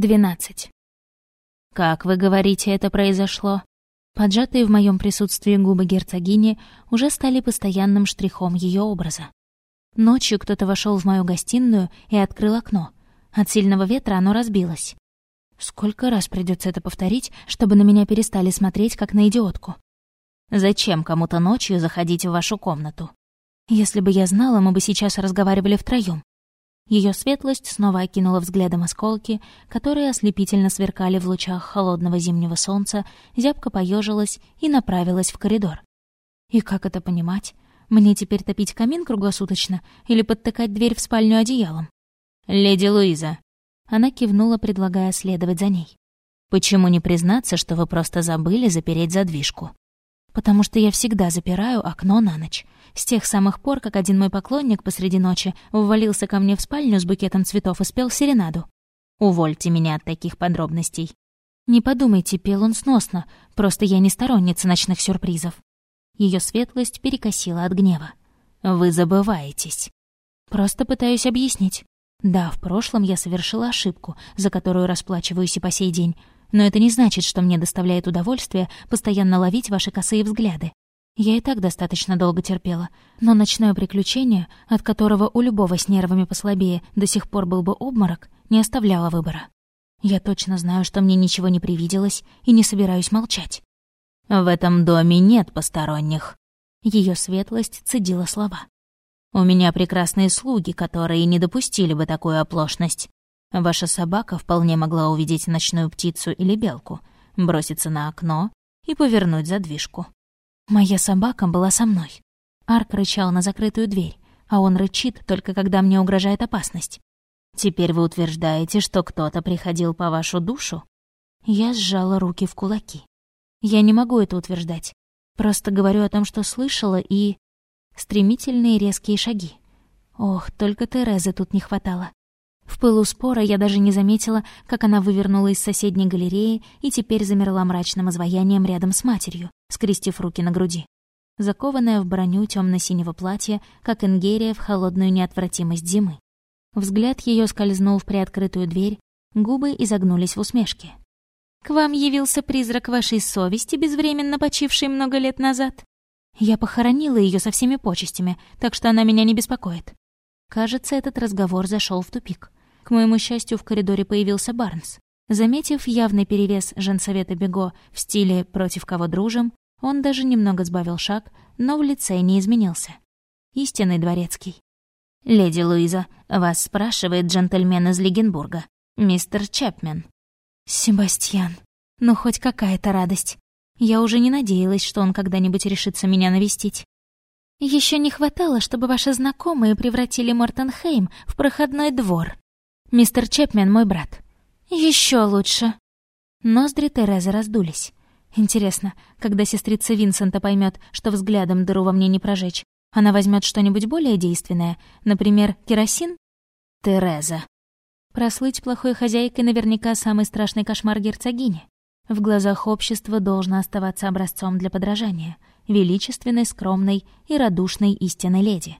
12. «Как вы говорите, это произошло?» Поджатые в моем присутствии губы герцогини уже стали постоянным штрихом ее образа. Ночью кто-то вошел в мою гостиную и открыл окно. От сильного ветра оно разбилось. Сколько раз придется это повторить, чтобы на меня перестали смотреть, как на идиотку? Зачем кому-то ночью заходить в вашу комнату? Если бы я знала, мы бы сейчас разговаривали втроём. Ее светлость снова окинула взглядом осколки, которые ослепительно сверкали в лучах холодного зимнего солнца, зябко поежилась и направилась в коридор. И как это понимать? Мне теперь топить камин круглосуточно или подтыкать дверь в спальню одеялом? «Леди Луиза!» Она кивнула, предлагая следовать за ней. «Почему не признаться, что вы просто забыли запереть задвижку?» «Потому что я всегда запираю окно на ночь. С тех самых пор, как один мой поклонник посреди ночи ввалился ко мне в спальню с букетом цветов и спел серенаду. Увольте меня от таких подробностей. Не подумайте, пел он сносно, просто я не сторонница ночных сюрпризов. Ее светлость перекосила от гнева. Вы забываетесь. Просто пытаюсь объяснить. Да, в прошлом я совершила ошибку, за которую расплачиваюсь и по сей день, но это не значит, что мне доставляет удовольствие постоянно ловить ваши косые взгляды. Я и так достаточно долго терпела, но ночное приключение, от которого у любого с нервами послабее до сих пор был бы обморок, не оставляло выбора. Я точно знаю, что мне ничего не привиделось, и не собираюсь молчать. «В этом доме нет посторонних». Ее светлость цедила слова. «У меня прекрасные слуги, которые не допустили бы такую оплошность. Ваша собака вполне могла увидеть ночную птицу или белку, броситься на окно и повернуть задвижку. Моя собака была со мной. Арк рычал на закрытую дверь, а он рычит только когда мне угрожает опасность. Теперь вы утверждаете, что кто-то приходил по вашу душу? Я сжала руки в кулаки. Я не могу это утверждать. Просто говорю о том, что слышала, и... Стремительные резкие шаги. Ох, только Терезы тут не хватало. В пылу спора я даже не заметила, как она вывернула из соседней галереи и теперь замерла мрачным изваянием рядом с матерью, скрестив руки на груди. Закованная в броню темно синего платья, как Ингерия в холодную неотвратимость зимы. Взгляд ее скользнул в приоткрытую дверь, губы изогнулись в усмешке. «К вам явился призрак вашей совести, безвременно почивший много лет назад?» Я похоронила ее со всеми почестями, так что она меня не беспокоит. Кажется, этот разговор зашел в тупик. К моему счастью, в коридоре появился Барнс. Заметив явный перевес женсовета Бего в стиле «против кого дружим», он даже немного сбавил шаг, но в лице не изменился. Истинный дворецкий. «Леди Луиза, вас спрашивает джентльмен из Легенбурга, мистер Чапмен». «Себастьян, ну хоть какая-то радость. Я уже не надеялась, что он когда-нибудь решится меня навестить. Еще не хватало, чтобы ваши знакомые превратили Мортенхейм в проходной двор», Мистер Чепмен мой брат. Еще лучше. Ноздри Терезы раздулись. Интересно, когда сестрица Винсента поймет, что взглядом дыру во мне не прожечь, она возьмет что-нибудь более действенное, например, керосин? Тереза. Прослыть плохой хозяйкой наверняка самый страшный кошмар герцогини. В глазах общества должно оставаться образцом для подражания, величественной, скромной и радушной истинной леди.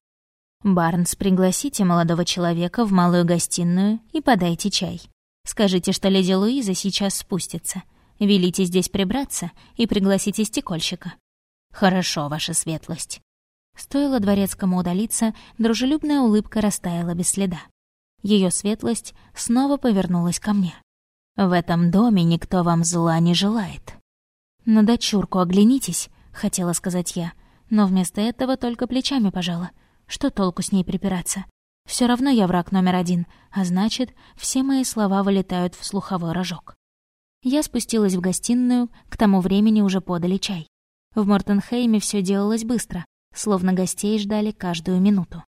«Барнс, пригласите молодого человека в малую гостиную и подайте чай. Скажите, что леди Луиза сейчас спустится. Велите здесь прибраться и пригласите стекольщика». «Хорошо, ваша светлость». Стоило дворецкому удалиться, дружелюбная улыбка растаяла без следа. Ее светлость снова повернулась ко мне. «В этом доме никто вам зла не желает». «На дочурку оглянитесь», — хотела сказать я, но вместо этого только плечами пожала — что толку с ней припираться? Все равно я враг номер один, а значит, все мои слова вылетают в слуховой рожок. Я спустилась в гостиную, к тому времени уже подали чай. В Мортенхейме все делалось быстро, словно гостей ждали каждую минуту.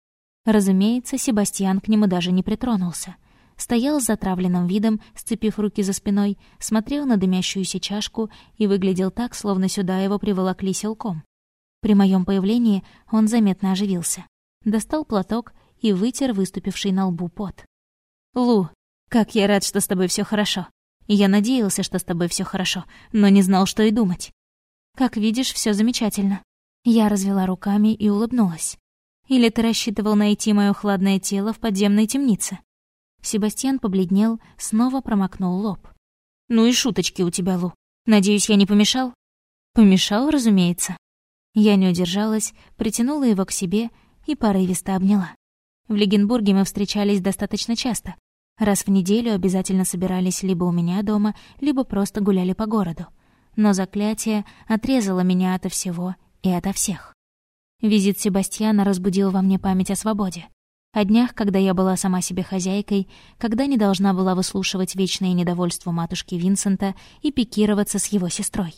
Разумеется, Себастьян к нему даже не притронулся. Стоял с затравленным видом, сцепив руки за спиной, смотрел на дымящуюся чашку и выглядел так, словно сюда его приволокли силком. При моем появлении он заметно оживился достал платок и вытер выступивший на лбу пот. «Лу, как я рад, что с тобой все хорошо. Я надеялся, что с тобой все хорошо, но не знал, что и думать. Как видишь, все замечательно». Я развела руками и улыбнулась. «Или ты рассчитывал найти мое хладное тело в подземной темнице?» Себастьян побледнел, снова промокнул лоб. «Ну и шуточки у тебя, Лу. Надеюсь, я не помешал?» «Помешал, разумеется». Я не удержалась, притянула его к себе и порывисто обняла. В Легенбурге мы встречались достаточно часто. Раз в неделю обязательно собирались либо у меня дома, либо просто гуляли по городу. Но заклятие отрезало меня ото всего и ото всех. Визит Себастьяна разбудил во мне память о свободе. О днях, когда я была сама себе хозяйкой, когда не должна была выслушивать вечное недовольство матушки Винсента и пикироваться с его сестрой.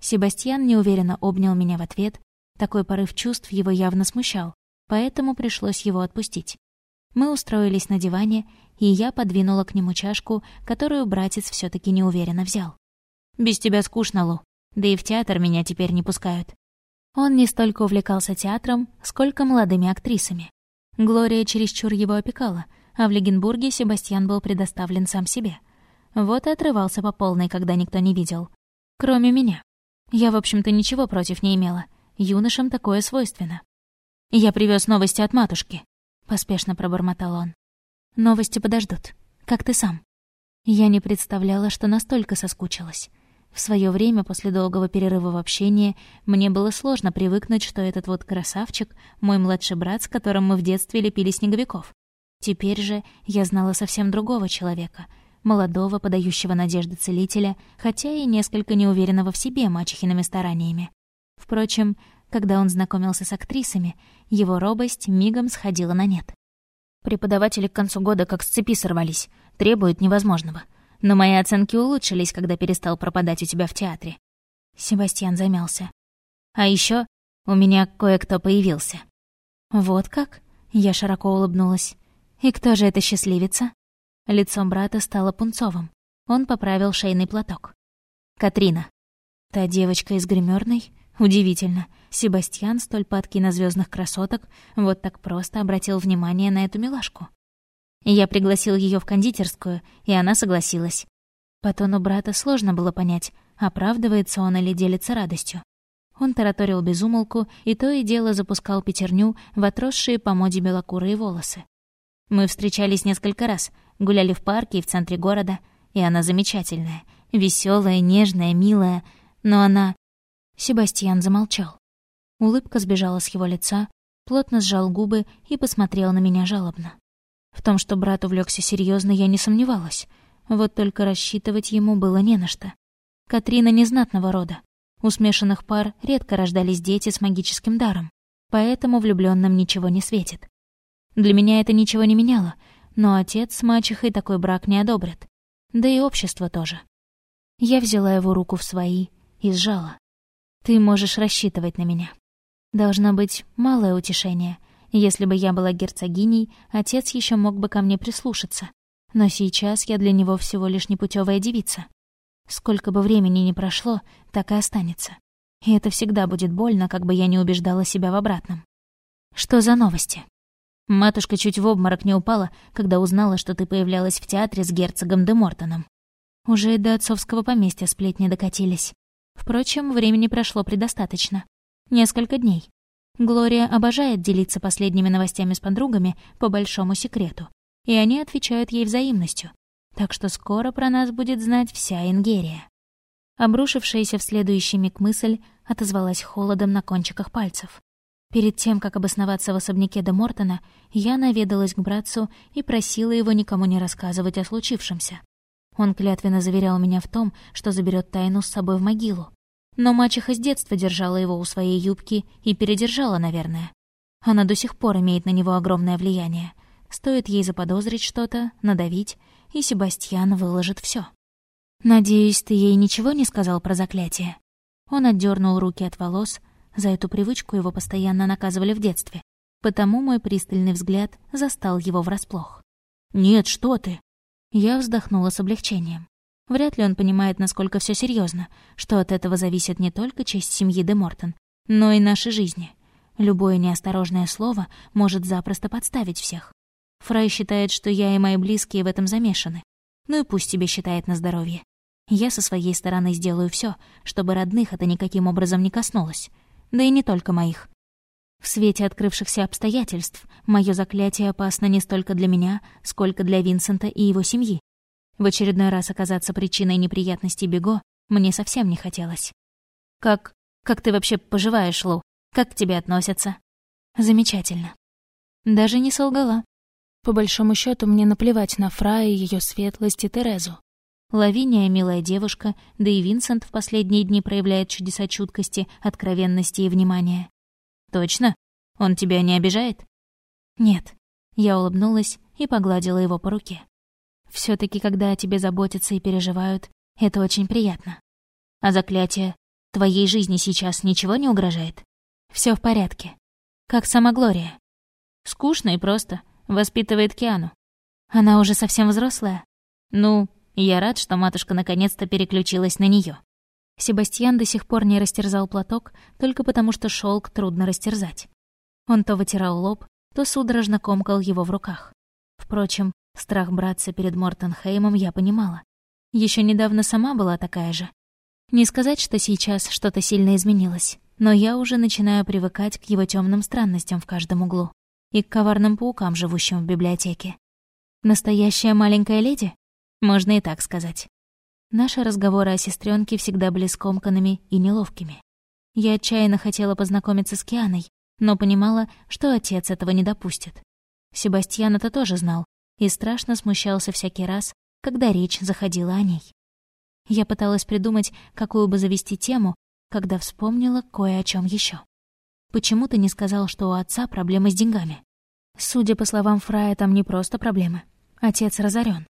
Себастьян неуверенно обнял меня в ответ. Такой порыв чувств его явно смущал, поэтому пришлось его отпустить. Мы устроились на диване, и я подвинула к нему чашку, которую братец все таки неуверенно взял. «Без тебя скучно, Лу. Да и в театр меня теперь не пускают». Он не столько увлекался театром, сколько молодыми актрисами. Глория чересчур его опекала, а в Легенбурге Себастьян был предоставлен сам себе. Вот и отрывался по полной, когда никто не видел. Кроме меня. Я, в общем-то, ничего против не имела. Юношам такое свойственно. «Я привез новости от матушки», — поспешно пробормотал он. «Новости подождут. Как ты сам?» Я не представляла, что настолько соскучилась. В свое время, после долгого перерыва в общении, мне было сложно привыкнуть, что этот вот красавчик — мой младший брат, с которым мы в детстве лепили снеговиков. Теперь же я знала совсем другого человека, молодого, подающего надежды целителя, хотя и несколько неуверенного в себе мачехиными стараниями. Впрочем, когда он знакомился с актрисами, его робость мигом сходила на нет. Преподаватели к концу года как с цепи сорвались, требуют невозможного — но мои оценки улучшились, когда перестал пропадать у тебя в театре. Себастьян замялся. А еще у меня кое-кто появился. Вот как? Я широко улыбнулась. И кто же эта счастливица? Лицо брата стало пунцовым. Он поправил шейный платок. Катрина. Та девочка из гримерной? Удивительно. Себастьян, столь падкий на звездных красоток, вот так просто обратил внимание на эту милашку. Я пригласил ее в кондитерскую, и она согласилась. По тону брата сложно было понять, оправдывается он или делится радостью. Он тараторил безумолку и то и дело запускал пятерню в отросшие по моде белокурые волосы. Мы встречались несколько раз, гуляли в парке и в центре города, и она замечательная, веселая, нежная, милая, но она... Себастьян замолчал. Улыбка сбежала с его лица, плотно сжал губы и посмотрел на меня жалобно. В том, что брат увлекся серьезно, я не сомневалась. Вот только рассчитывать ему было не на что. Катрина незнатного рода. У смешанных пар редко рождались дети с магическим даром, поэтому влюбленным ничего не светит. Для меня это ничего не меняло, но отец с мачехой такой брак не одобрит. Да и общество тоже. Я взяла его руку в свои и сжала. «Ты можешь рассчитывать на меня. Должно быть малое утешение, если бы я была герцогиней, отец еще мог бы ко мне прислушаться. Но сейчас я для него всего лишь непутевая девица. Сколько бы времени ни прошло, так и останется. И это всегда будет больно, как бы я не убеждала себя в обратном. Что за новости? Матушка чуть в обморок не упала, когда узнала, что ты появлялась в театре с герцогом де Мортоном. Уже и до отцовского поместья сплетни докатились. Впрочем, времени прошло предостаточно. Несколько дней. Глория обожает делиться последними новостями с подругами по большому секрету, и они отвечают ей взаимностью, так что скоро про нас будет знать вся Ингерия. Обрушившаяся в следующий миг мысль отозвалась холодом на кончиках пальцев. Перед тем, как обосноваться в особняке де Мортона, я наведалась к братцу и просила его никому не рассказывать о случившемся. Он клятвенно заверял меня в том, что заберет тайну с собой в могилу, но мачеха с детства держала его у своей юбки и передержала, наверное. Она до сих пор имеет на него огромное влияние. Стоит ей заподозрить что-то, надавить, и Себастьян выложит все. «Надеюсь, ты ей ничего не сказал про заклятие?» Он отдернул руки от волос, за эту привычку его постоянно наказывали в детстве, потому мой пристальный взгляд застал его врасплох. «Нет, что ты!» Я вздохнула с облегчением. Вряд ли он понимает, насколько все серьезно, что от этого зависит не только честь семьи де Мортон, но и наши жизни. Любое неосторожное слово может запросто подставить всех. Фрай считает, что я и мои близкие в этом замешаны. Ну и пусть себе считает на здоровье. Я со своей стороны сделаю все, чтобы родных это никаким образом не коснулось. Да и не только моих. В свете открывшихся обстоятельств мое заклятие опасно не столько для меня, сколько для Винсента и его семьи. В очередной раз оказаться причиной неприятностей Бего мне совсем не хотелось. «Как... как ты вообще поживаешь, Лу? Как к тебе относятся?» «Замечательно». Даже не солгала. По большому счету мне наплевать на Фра и ее светлость и Терезу. Лавиния — милая девушка, да и Винсент в последние дни проявляет чудеса чуткости, откровенности и внимания. «Точно? Он тебя не обижает?» «Нет». Я улыбнулась и погладила его по руке. все таки когда о тебе заботятся и переживают, это очень приятно. А заклятие? Твоей жизни сейчас ничего не угрожает? Все в порядке. Как сама Глория. Скучно и просто. Воспитывает Киану. Она уже совсем взрослая? Ну, я рад, что матушка наконец-то переключилась на нее. Себастьян до сих пор не растерзал платок, только потому что шелк трудно растерзать. Он то вытирал лоб, то судорожно комкал его в руках. Впрочем, страх браться перед Мортенхеймом я понимала. Еще недавно сама была такая же. Не сказать, что сейчас что-то сильно изменилось, но я уже начинаю привыкать к его темным странностям в каждом углу и к коварным паукам, живущим в библиотеке. Настоящая маленькая леди? Можно и так сказать. Наши разговоры о сестренке всегда были скомканными и неловкими. Я отчаянно хотела познакомиться с Кианой, но понимала, что отец этого не допустит. Себастьян это тоже знал и страшно смущался всякий раз, когда речь заходила о ней. Я пыталась придумать, какую бы завести тему, когда вспомнила кое о чем еще. Почему ты не сказал, что у отца проблемы с деньгами? Судя по словам Фрая, там не просто проблемы. Отец разорен.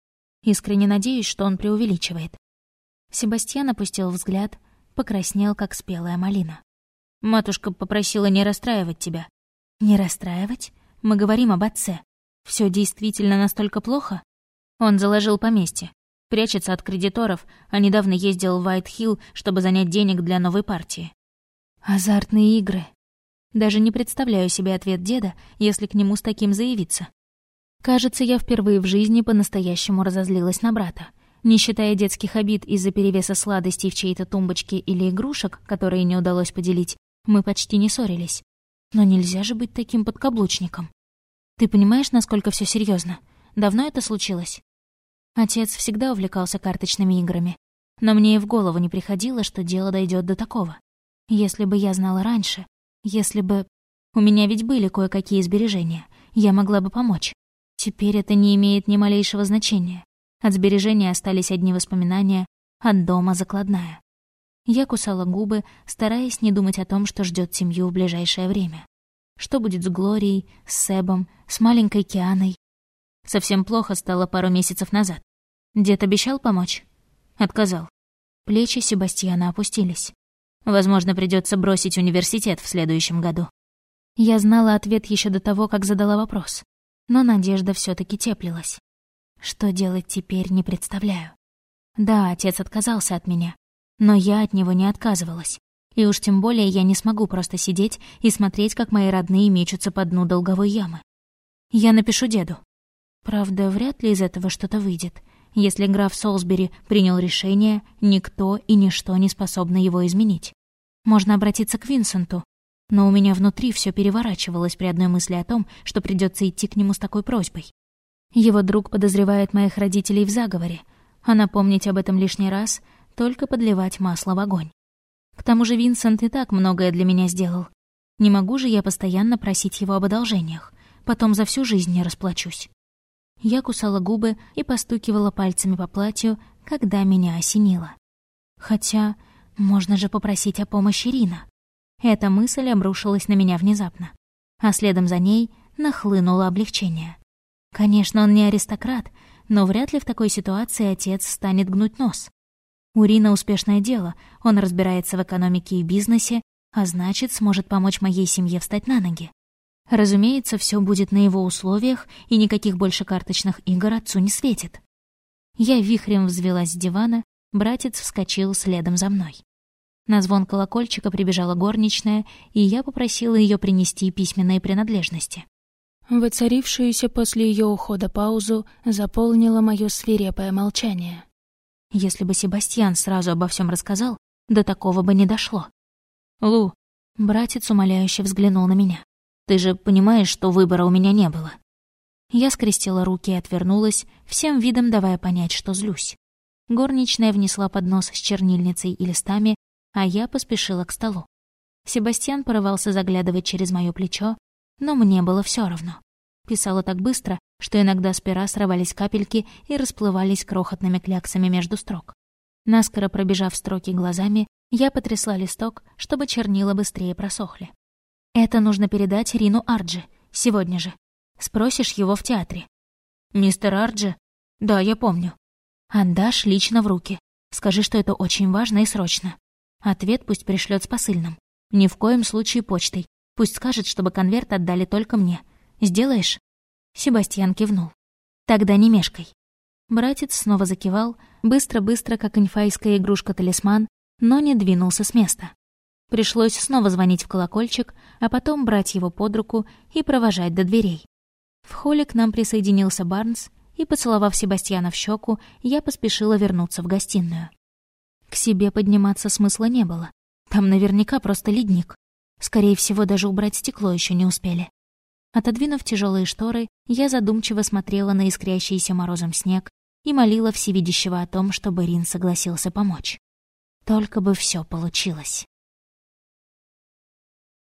Искренне надеюсь, что он преувеличивает. Себастьян опустил взгляд, покраснел, как спелая малина. «Матушка попросила не расстраивать тебя». «Не расстраивать? Мы говорим об отце. Все действительно настолько плохо?» Он заложил поместье, прячется от кредиторов, а недавно ездил в Уайт-Хилл, чтобы занять денег для новой партии. Азартные игры. Даже не представляю себе ответ деда, если к нему с таким заявиться. Кажется, я впервые в жизни по-настоящему разозлилась на брата. Не считая детских обид из-за перевеса сладостей в чьей-то тумбочке или игрушек, которые не удалось поделить, мы почти не ссорились. Но нельзя же быть таким подкаблучником. Ты понимаешь, насколько все серьезно? Давно это случилось? Отец всегда увлекался карточными играми, но мне и в голову не приходило, что дело дойдет до такого. Если бы я знала раньше, если бы... У меня ведь были кое-какие сбережения, я могла бы помочь. Теперь это не имеет ни малейшего значения. От сбережения остались одни воспоминания, от дома закладная. Я кусала губы, стараясь не думать о том, что ждет семью в ближайшее время. Что будет с Глорией, с Себом, с маленькой Кианой? Совсем плохо стало пару месяцев назад. Дед обещал помочь? Отказал. Плечи Себастьяна опустились. Возможно, придется бросить университет в следующем году. Я знала ответ еще до того, как задала вопрос. Но надежда все таки теплилась. Что делать теперь, не представляю. Да, отец отказался от меня, но я от него не отказывалась. И уж тем более я не смогу просто сидеть и смотреть, как мои родные мечутся по дну долговой ямы. Я напишу деду. Правда, вряд ли из этого что-то выйдет. Если граф Солсбери принял решение, никто и ничто не способно его изменить. Можно обратиться к Винсенту, но у меня внутри все переворачивалось при одной мысли о том, что придется идти к нему с такой просьбой. Его друг подозревает моих родителей в заговоре, а напомнить об этом лишний раз — только подливать масло в огонь. К тому же Винсент и так многое для меня сделал. Не могу же я постоянно просить его об одолжениях, потом за всю жизнь не расплачусь. Я кусала губы и постукивала пальцами по платью, когда меня осенило. Хотя можно же попросить о помощи Рина. Эта мысль обрушилась на меня внезапно, а следом за ней нахлынуло облегчение. Конечно, он не аристократ, но вряд ли в такой ситуации отец станет гнуть нос. У Рина успешное дело, он разбирается в экономике и бизнесе, а значит, сможет помочь моей семье встать на ноги. Разумеется, все будет на его условиях, и никаких больше карточных игр отцу не светит. Я вихрем взвелась с дивана, братец вскочил следом за мной. На звон колокольчика прибежала горничная, и я попросила ее принести письменные принадлежности. Воцарившуюся после ее ухода паузу заполнило мое свирепое молчание. Если бы Себастьян сразу обо всем рассказал, до такого бы не дошло. «Лу», — братец умоляюще взглянул на меня. Ты же понимаешь, что выбора у меня не было». Я скрестила руки и отвернулась, всем видом давая понять, что злюсь. Горничная внесла поднос с чернильницей и листами, а я поспешила к столу. Себастьян порывался заглядывать через моё плечо, но мне было всё равно. Писала так быстро, что иногда с пера срывались капельки и расплывались крохотными кляксами между строк. Наскоро пробежав строки глазами, я потрясла листок, чтобы чернила быстрее просохли. «Это нужно передать Рину Арджи. Сегодня же. Спросишь его в театре». «Мистер Арджи?» «Да, я помню». «Отдашь лично в руки. Скажи, что это очень важно и срочно. Ответ пусть пришлет с посыльным. Ни в коем случае почтой. Пусть скажет, чтобы конверт отдали только мне. Сделаешь?» Себастьян кивнул. «Тогда не мешкай». Братец снова закивал, быстро-быстро, как инфайская игрушка-талисман, но не двинулся с места. Пришлось снова звонить в колокольчик, а потом брать его под руку и провожать до дверей. В холле к нам присоединился Барнс, и, поцеловав Себастьяна в щеку, я поспешила вернуться в гостиную. К себе подниматься смысла не было. Там наверняка просто ледник. Скорее всего, даже убрать стекло еще не успели. Отодвинув тяжелые шторы, я задумчиво смотрела на искрящийся морозом снег и молила всевидящего о том, чтобы Рин согласился помочь. Только бы все получилось.